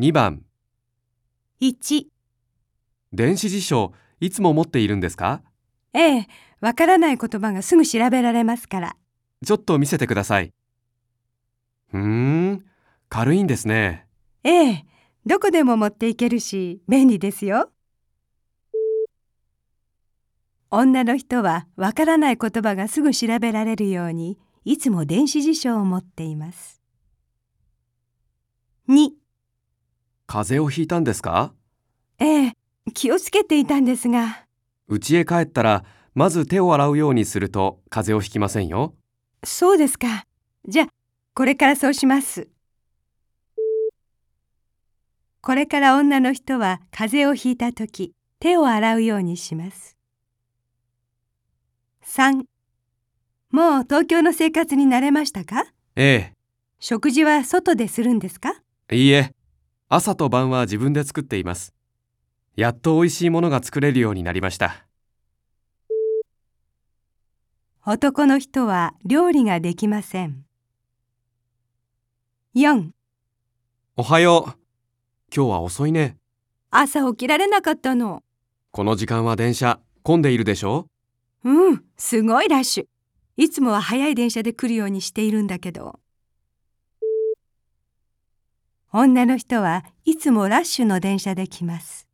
2番、1、電子辞書、いつも持っているんですか？ええ、わからない言葉がすぐ調べられますから。ちょっと見せてください。うーん、軽いんですね。ええ、どこでも持っていけるし、便利ですよ。女の人はわからない言葉がすぐ調べられるように、いつも電子辞書を持っています。2、風邪をひいたんですか？ええ、気をつけていたんですが、家へ帰ったら、まず手を洗うようにすると風邪をひきませんよ。そうですか。じゃあ、これからそうします。これから女の人は風邪をひいたとき、手を洗うようにします。3. もう東京の生活に慣れましたか？え食事は外でするんですか？え、いいえ、朝と晩は自分で作っています。やっと美味しいものが作れるようになりました。男の人は料理ができません。4. おはよう。今日は遅いね。朝起きられなかったの。この時間は電車混んでいるでしょ？うん、すごいラッシュ。いつもは早い電車で来るようにしているんだけど。女の人はいつもラッシュの電車で来ます。